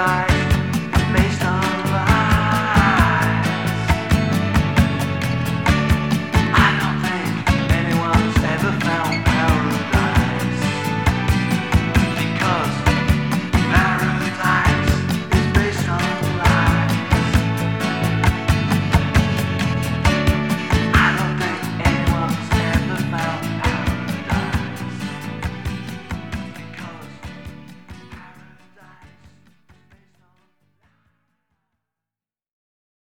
sky.